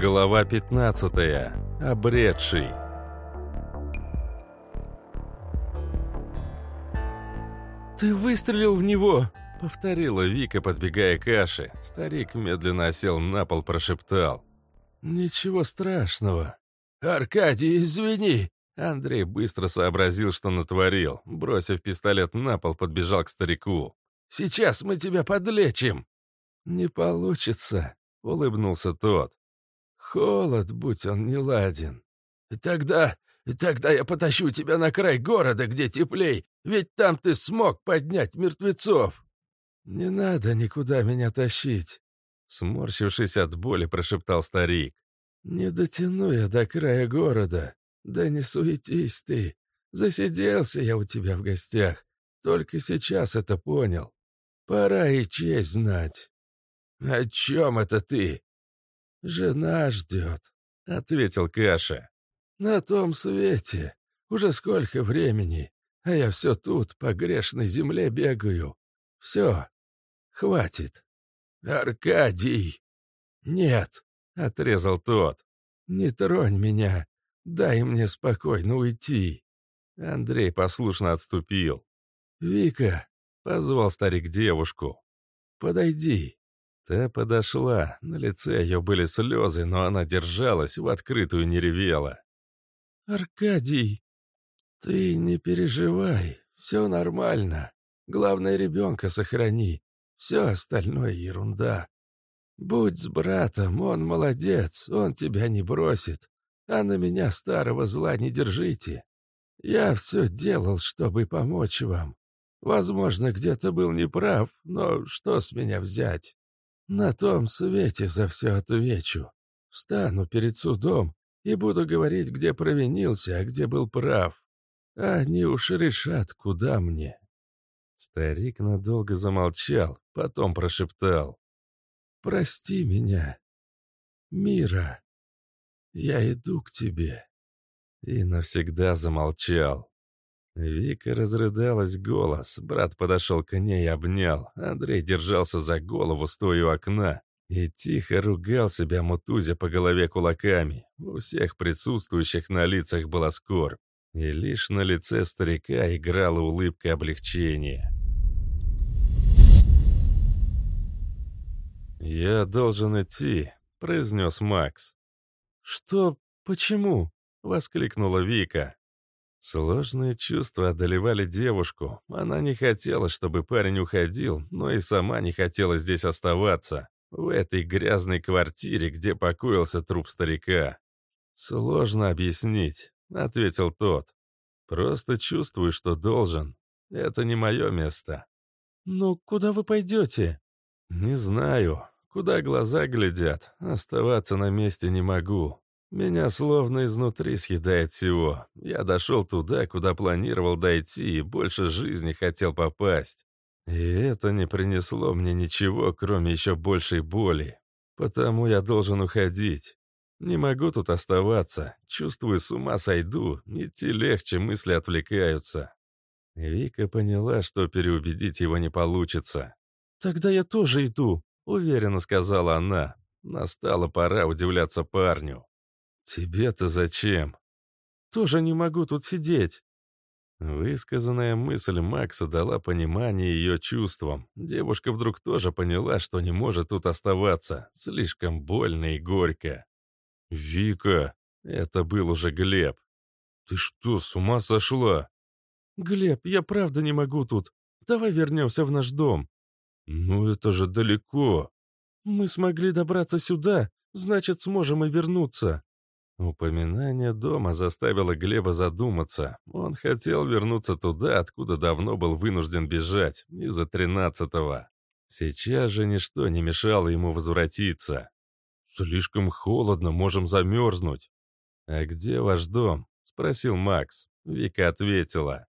Глава 15. Обретший. «Ты выстрелил в него!» — повторила Вика, подбегая к Аше. Старик медленно осел на пол, прошептал. «Ничего страшного». «Аркадий, извини!» Андрей быстро сообразил, что натворил. Бросив пистолет на пол, подбежал к старику. «Сейчас мы тебя подлечим!» «Не получится», — улыбнулся тот. «Холод, будь он не ладен». «Тогда... тогда я потащу тебя на край города, где теплей, ведь там ты смог поднять мертвецов». «Не надо никуда меня тащить», — сморщившись от боли, прошептал старик. «Не дотяну я до края города. Да не суетись ты. Засиделся я у тебя в гостях. Только сейчас это понял. Пора и честь знать». «О чем это ты?» «Жена ждет», — ответил Каша. «На том свете. Уже сколько времени, а я все тут, по грешной земле бегаю. Все, хватит». «Аркадий!» «Нет», — отрезал тот. «Не тронь меня. Дай мне спокойно уйти». Андрей послушно отступил. «Вика», — позвал старик девушку, — «подойди». Та подошла, на лице ее были слезы, но она держалась, в открытую не ревела. «Аркадий, ты не переживай, все нормально. Главное, ребенка сохрани, все остальное ерунда. Будь с братом, он молодец, он тебя не бросит, а на меня старого зла не держите. Я все делал, чтобы помочь вам. Возможно, где-то был неправ, но что с меня взять?» На том свете за все отвечу. Встану перед судом и буду говорить, где провинился, а где был прав. Они уж решат, куда мне». Старик надолго замолчал, потом прошептал. «Прости меня, Мира, я иду к тебе». И навсегда замолчал. Вика разрыдалась голос. Брат подошел к ней и обнял. Андрей держался за голову, стоя у окна, и тихо ругал себя, мутузя по голове кулаками. У всех присутствующих на лицах была скорбь. И лишь на лице старика играла улыбка облегчения. «Я должен идти», — произнес Макс. «Что? Почему?» — воскликнула Вика. Сложные чувства одолевали девушку. Она не хотела, чтобы парень уходил, но и сама не хотела здесь оставаться. В этой грязной квартире, где покоился труп старика. «Сложно объяснить», — ответил тот. «Просто чувствую, что должен. Это не мое место». «Ну, куда вы пойдете?» «Не знаю. Куда глаза глядят. Оставаться на месте не могу. Меня словно изнутри съедает всего. Я дошел туда, куда планировал дойти, и больше жизни хотел попасть. И это не принесло мне ничего, кроме еще большей боли. Потому я должен уходить. Не могу тут оставаться. Чувствую, с ума сойду. Идти легче, мысли отвлекаются. Вика поняла, что переубедить его не получится. «Тогда я тоже иду», — уверенно сказала она. Настала пора удивляться парню. «Тебе-то зачем?» «Тоже не могу тут сидеть». Высказанная мысль Макса дала понимание ее чувствам. Девушка вдруг тоже поняла, что не может тут оставаться. Слишком больно и горько. «Вика!» — это был уже Глеб. «Ты что, с ума сошла?» «Глеб, я правда не могу тут. Давай вернемся в наш дом». «Ну это же далеко». «Мы смогли добраться сюда, значит, сможем и вернуться». Упоминание дома заставило Глеба задуматься. Он хотел вернуться туда, откуда давно был вынужден бежать, из-за тринадцатого. Сейчас же ничто не мешало ему возвратиться. «Слишком холодно, можем замерзнуть». «А где ваш дом?» — спросил Макс. Вика ответила.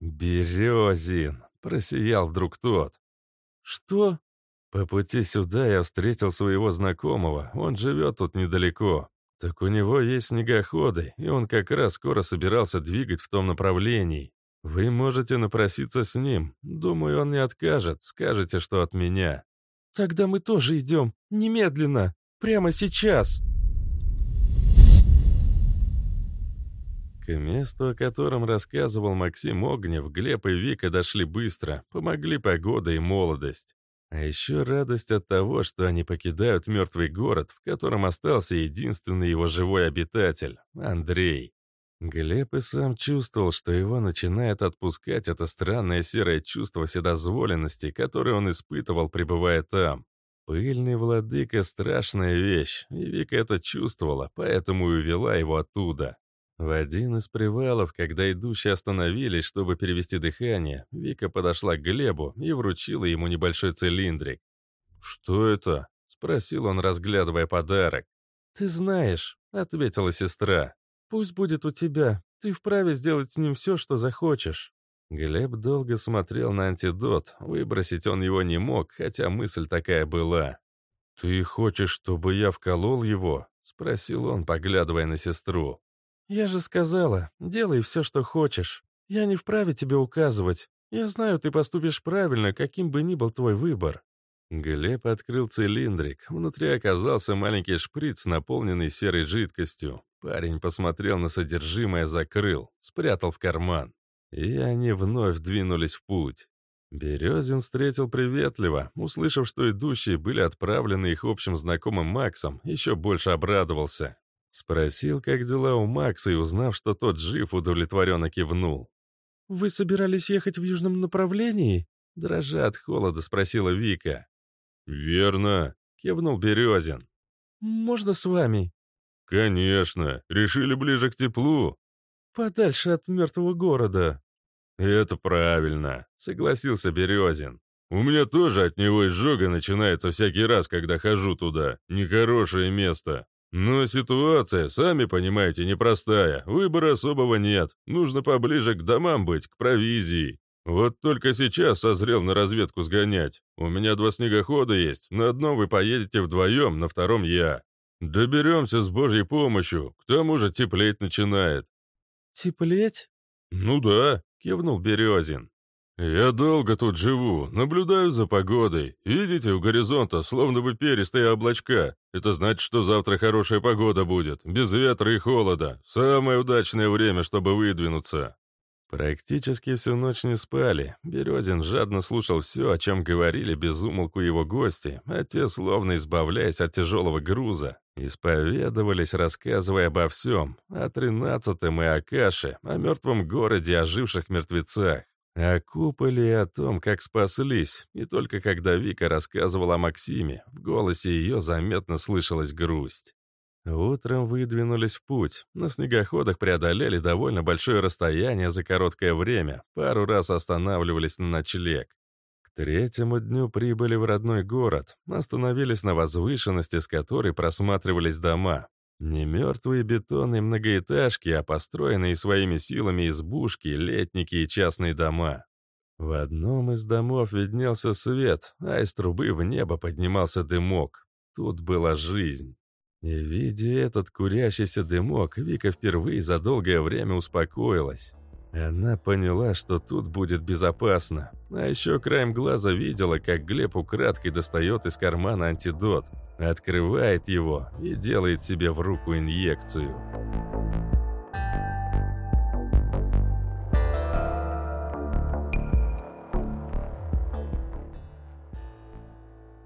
«Березин», — просиял вдруг тот. «Что?» «По пути сюда я встретил своего знакомого, он живет тут недалеко. Так у него есть снегоходы, и он как раз скоро собирался двигать в том направлении. Вы можете напроситься с ним. Думаю, он не откажет. Скажете, что от меня. Тогда мы тоже идем. Немедленно. Прямо сейчас. К месту, о котором рассказывал Максим Огнев, Глеб и Вика дошли быстро, помогли погода и молодость. А еще радость от того, что они покидают мертвый город, в котором остался единственный его живой обитатель — Андрей. Глеб и сам чувствовал, что его начинает отпускать это странное серое чувство вседозволенности, которое он испытывал, пребывая там. Пыльный владыка — страшная вещь, и Вика это чувствовала, поэтому и увела его оттуда. В один из привалов, когда идущие остановились, чтобы перевести дыхание, Вика подошла к Глебу и вручила ему небольшой цилиндрик. «Что это?» — спросил он, разглядывая подарок. «Ты знаешь», — ответила сестра. «Пусть будет у тебя. Ты вправе сделать с ним все, что захочешь». Глеб долго смотрел на антидот. Выбросить он его не мог, хотя мысль такая была. «Ты хочешь, чтобы я вколол его?» — спросил он, поглядывая на сестру. «Я же сказала, делай все, что хочешь. Я не вправе тебе указывать. Я знаю, ты поступишь правильно, каким бы ни был твой выбор». Глеб открыл цилиндрик. Внутри оказался маленький шприц, наполненный серой жидкостью. Парень посмотрел на содержимое, закрыл, спрятал в карман. И они вновь двинулись в путь. Березин встретил приветливо, услышав, что идущие были отправлены их общим знакомым Максом, еще больше обрадовался. Спросил, как дела у Макса, и узнав, что тот жив, удовлетворенно кивнул. «Вы собирались ехать в южном направлении?» Дрожа от холода, спросила Вика. «Верно», — кивнул Березин. «Можно с вами?» «Конечно. Решили ближе к теплу». «Подальше от мертвого города». «Это правильно», — согласился Березин. «У меня тоже от него изжога начинается всякий раз, когда хожу туда. Нехорошее место. Но ситуация, сами понимаете, непростая. Выбора особого нет. Нужно поближе к домам быть, к провизии. Вот только сейчас созрел на разведку сгонять. У меня два снегохода есть. На одном вы поедете вдвоем, на втором я. Доберемся с божьей помощью. К тому же теплеть начинает. Теплеть? Ну да, кивнул Березин. «Я долго тут живу, наблюдаю за погодой. Видите, у горизонта словно бы перистые облачка. Это значит, что завтра хорошая погода будет, без ветра и холода. Самое удачное время, чтобы выдвинуться». Практически всю ночь не спали. Березин жадно слушал все, о чем говорили без умолку его гости, а те, словно избавляясь от тяжелого груза, исповедовались, рассказывая обо всем, о тринадцатом и о каше, о мертвом городе, о живших мертвецах. О куполе и о том, как спаслись, и только когда Вика рассказывала о Максиме, в голосе ее заметно слышалась грусть. Утром выдвинулись в путь. На снегоходах преодолели довольно большое расстояние за короткое время, пару раз останавливались на ночлег. К третьему дню прибыли в родной город, остановились на возвышенности, с которой просматривались дома. Не мертвые бетонные многоэтажки, а построенные своими силами избушки, летники и частные дома. В одном из домов виднелся свет, а из трубы в небо поднимался дымок. Тут была жизнь. И видя этот курящийся дымок, Вика впервые за долгое время успокоилась. Она поняла, что тут будет безопасно. А еще краем глаза видела, как Глеб украдкой достает из кармана антидот, открывает его и делает себе в руку инъекцию.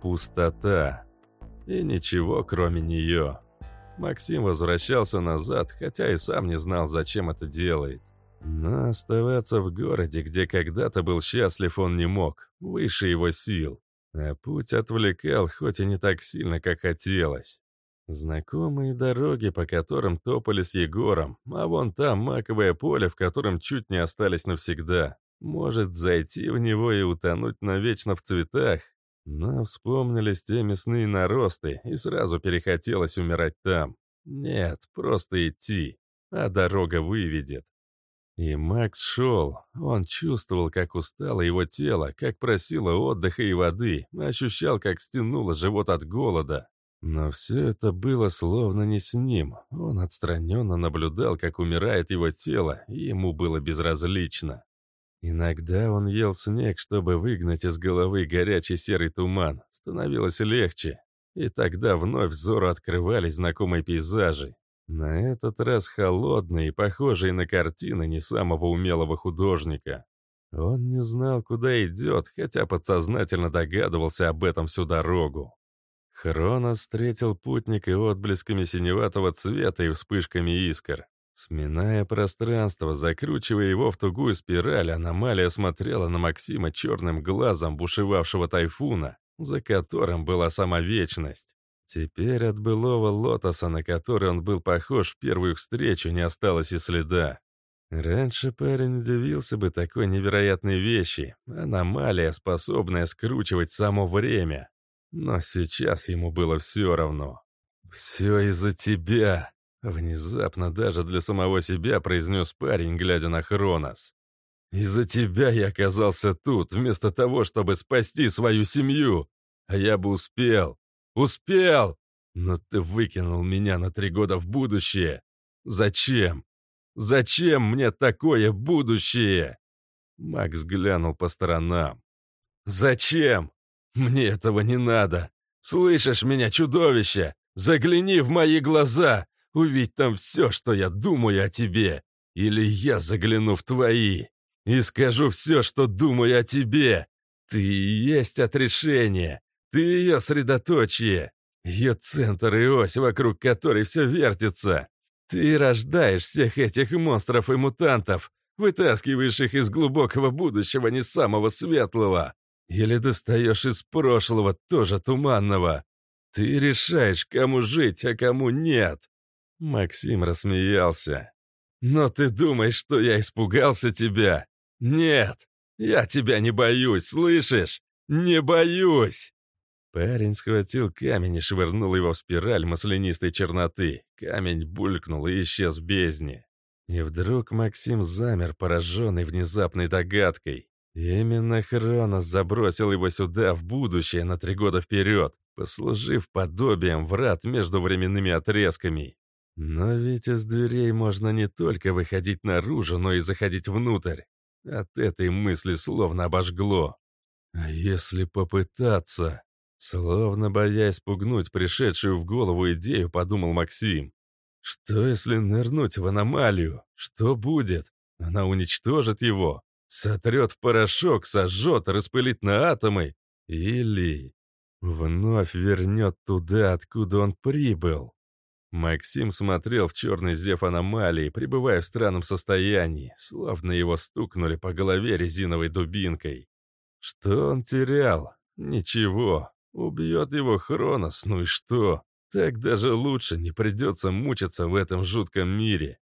Пустота. И ничего, кроме нее. Максим возвращался назад, хотя и сам не знал, зачем это делает. Но оставаться в городе, где когда-то был счастлив, он не мог, выше его сил. А путь отвлекал, хоть и не так сильно, как хотелось. Знакомые дороги, по которым топали с Егором, а вон там маковое поле, в котором чуть не остались навсегда. Может зайти в него и утонуть навечно в цветах. Но вспомнились те мясные наросты, и сразу перехотелось умирать там. Нет, просто идти, а дорога выведет. И Макс шел. Он чувствовал, как устало его тело, как просило отдыха и воды, ощущал, как стянуло живот от голода. Но все это было словно не с ним. Он отстраненно наблюдал, как умирает его тело, и ему было безразлично. Иногда он ел снег, чтобы выгнать из головы горячий серый туман. Становилось легче. И тогда вновь взору открывались знакомые пейзажи. На этот раз холодный и похожий на картины не самого умелого художника. Он не знал, куда идет, хотя подсознательно догадывался об этом всю дорогу. Хронос встретил путника отблесками синеватого цвета и вспышками искр. Сминая пространство, закручивая его в тугую спираль, аномалия смотрела на Максима черным глазом бушевавшего тайфуна, за которым была сама вечность. Теперь от былого лотоса, на который он был похож в первую встречу, не осталось и следа. Раньше парень удивился бы такой невероятной вещи, аномалия, способная скручивать само время. Но сейчас ему было все равно. «Все из-за тебя!» Внезапно даже для самого себя произнес парень, глядя на Хронос. «Из-за тебя я оказался тут, вместо того, чтобы спасти свою семью. А я бы успел. Успел! Но ты выкинул меня на три года в будущее. Зачем? Зачем мне такое будущее?» Макс глянул по сторонам. «Зачем? Мне этого не надо. Слышишь меня, чудовище? Загляни в мои глаза. Увидь там все, что я думаю о тебе. Или я загляну в твои и скажу все, что думаю о тебе. Ты и есть отрешение. Ты ее средоточие. Ее центр и ось, вокруг которой все вертится. Ты рождаешь всех этих монстров и мутантов, вытаскиваешь их из глубокого будущего не самого светлого. Или достаешь из прошлого, тоже туманного. Ты решаешь, кому жить, а кому нет. Максим рассмеялся. «Но ты думаешь, что я испугался тебя? Нет, я тебя не боюсь, слышишь? Не боюсь!» Парень схватил камень и швырнул его в спираль маслянистой черноты. Камень булькнул и исчез в бездне. И вдруг Максим замер, пораженный внезапной догадкой. Именно Хронос забросил его сюда, в будущее, на три года вперед, послужив подобием врат между временными отрезками. Но ведь из дверей можно не только выходить наружу, но и заходить внутрь. От этой мысли словно обожгло. А если попытаться? Словно боясь пугнуть пришедшую в голову идею, подумал Максим. Что если нырнуть в аномалию? Что будет? Она уничтожит его, сотрет в порошок, сожжет, распылит на атомы. Или вновь вернет туда, откуда он прибыл. Максим смотрел в черный зев аномалии, пребывая в странном состоянии, словно его стукнули по голове резиновой дубинкой. Что он терял? Ничего. Убьет его Хронос, ну и что? Так даже лучше, не придется мучиться в этом жутком мире.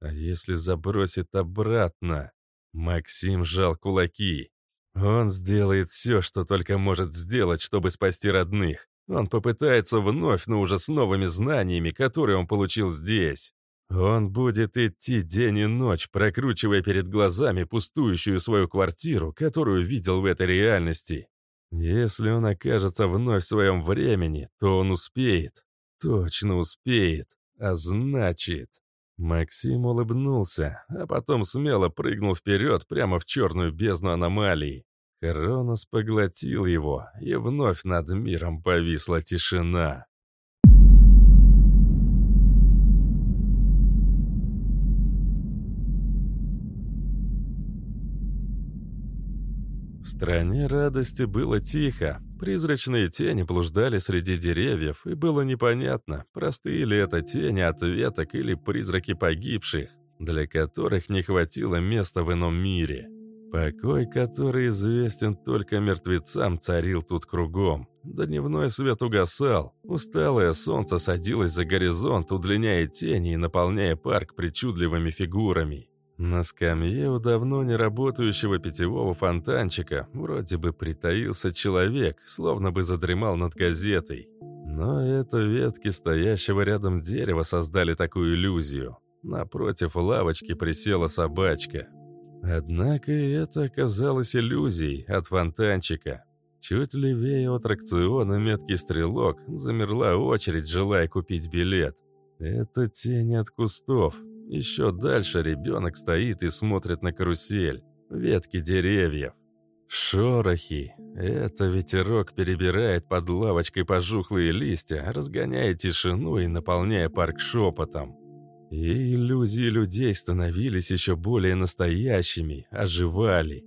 А если забросит обратно? Максим сжал кулаки. Он сделает все, что только может сделать, чтобы спасти родных. Он попытается вновь, но уже с новыми знаниями, которые он получил здесь. Он будет идти день и ночь, прокручивая перед глазами пустующую свою квартиру, которую видел в этой реальности. Если он окажется вновь в своем времени, то он успеет. Точно успеет. А значит... Максим улыбнулся, а потом смело прыгнул вперед прямо в черную бездну аномалии. Хронос поглотил его, и вновь над миром повисла тишина. Стране радости было тихо. Призрачные тени блуждали среди деревьев, и было непонятно, простые ли это тени от веток или призраки погибших, для которых не хватило места в ином мире. Покой, который известен только мертвецам, царил тут кругом. Дневной свет угасал, усталое солнце садилось за горизонт, удлиняя тени и наполняя парк причудливыми фигурами. На скамье у давно не работающего питьевого фонтанчика вроде бы притаился человек, словно бы задремал над газетой. Но это ветки стоящего рядом дерева создали такую иллюзию. Напротив лавочки присела собачка. Однако это оказалось иллюзией от фонтанчика. Чуть левее от аттракциона меткий стрелок замерла очередь, желая купить билет. Это тень от кустов. Еще дальше ребенок стоит и смотрит на карусель, ветки деревьев. Шорохи. Это ветерок перебирает под лавочкой пожухлые листья, разгоняя тишину и наполняя парк шепотом. И иллюзии людей становились еще более настоящими, оживали.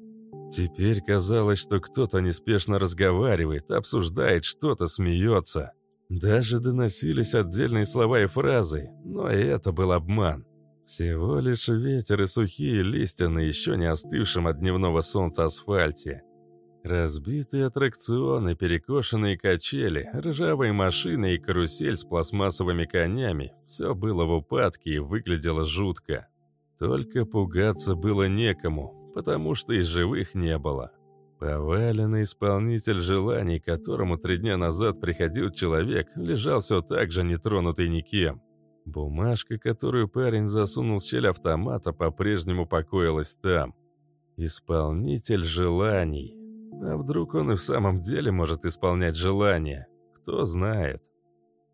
Теперь казалось, что кто-то неспешно разговаривает, обсуждает что-то, смеется. Даже доносились отдельные слова и фразы, но это был обман. Всего лишь ветер и сухие листья на еще не остывшем от дневного солнца асфальте. Разбитые аттракционы, перекошенные качели, ржавые машины и карусель с пластмассовыми конями – все было в упадке и выглядело жутко. Только пугаться было некому, потому что и живых не было. Поваленный исполнитель желаний, которому три дня назад приходил человек, лежал все так же нетронутый никем. Бумажка, которую парень засунул в щель автомата, по-прежнему покоилась там. Исполнитель желаний. А вдруг он и в самом деле может исполнять желания? Кто знает.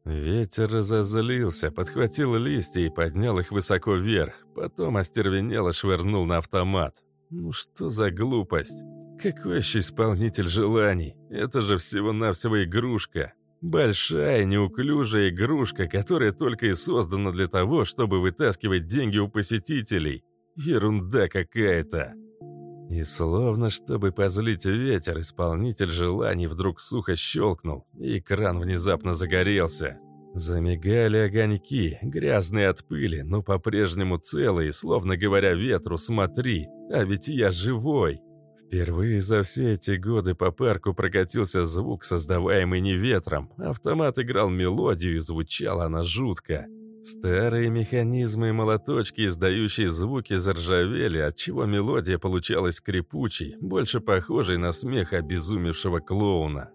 Ветер разозлился, подхватил листья и поднял их высоко вверх, потом остервенело швырнул на автомат. Ну что за глупость? Какой еще исполнитель желаний? Это же всего-навсего игрушка. Большая, неуклюжая игрушка, которая только и создана для того, чтобы вытаскивать деньги у посетителей. Ерунда какая-то. И словно чтобы позлить ветер, исполнитель желаний вдруг сухо щелкнул, и кран внезапно загорелся. Замигали огоньки, грязные от пыли, но по-прежнему целые, словно говоря ветру «смотри, а ведь я живой». Впервые за все эти годы по парку прокатился звук, создаваемый не ветром. Автомат играл мелодию, и звучала она жутко. Старые механизмы и молоточки, издающие звуки, заржавели, отчего мелодия получалась скрипучей, больше похожей на смех обезумевшего клоуна.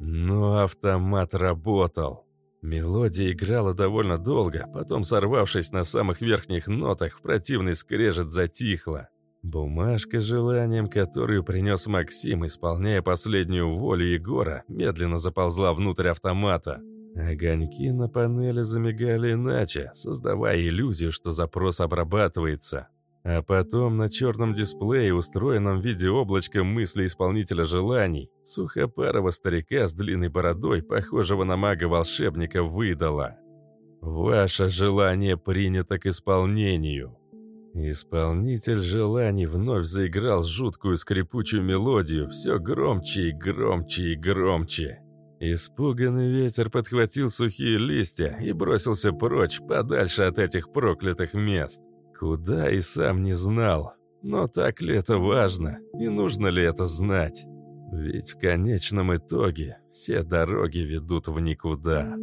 Но автомат работал. Мелодия играла довольно долго, потом, сорвавшись на самых верхних нотах, в противный скрежет затихла. Бумажка с желанием, которую принес Максим, исполняя последнюю волю Егора, медленно заползла внутрь автомата. Огоньки на панели замигали иначе, создавая иллюзию, что запрос обрабатывается. А потом на черном дисплее, устроенном в виде облачка мысли исполнителя желаний, сухопарого старика с длинной бородой, похожего на мага-волшебника, выдала. «Ваше желание принято к исполнению». Исполнитель желаний вновь заиграл жуткую скрипучую мелодию, все громче и громче и громче. Испуганный ветер подхватил сухие листья и бросился прочь, подальше от этих проклятых мест. Куда и сам не знал. Но так ли это важно, и нужно ли это знать? Ведь в конечном итоге все дороги ведут в никуда.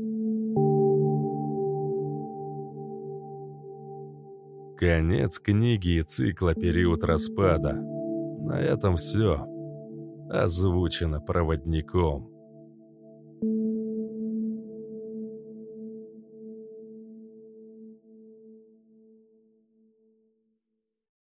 Конец книги и цикла «Период распада». На этом все. Озвучено проводником.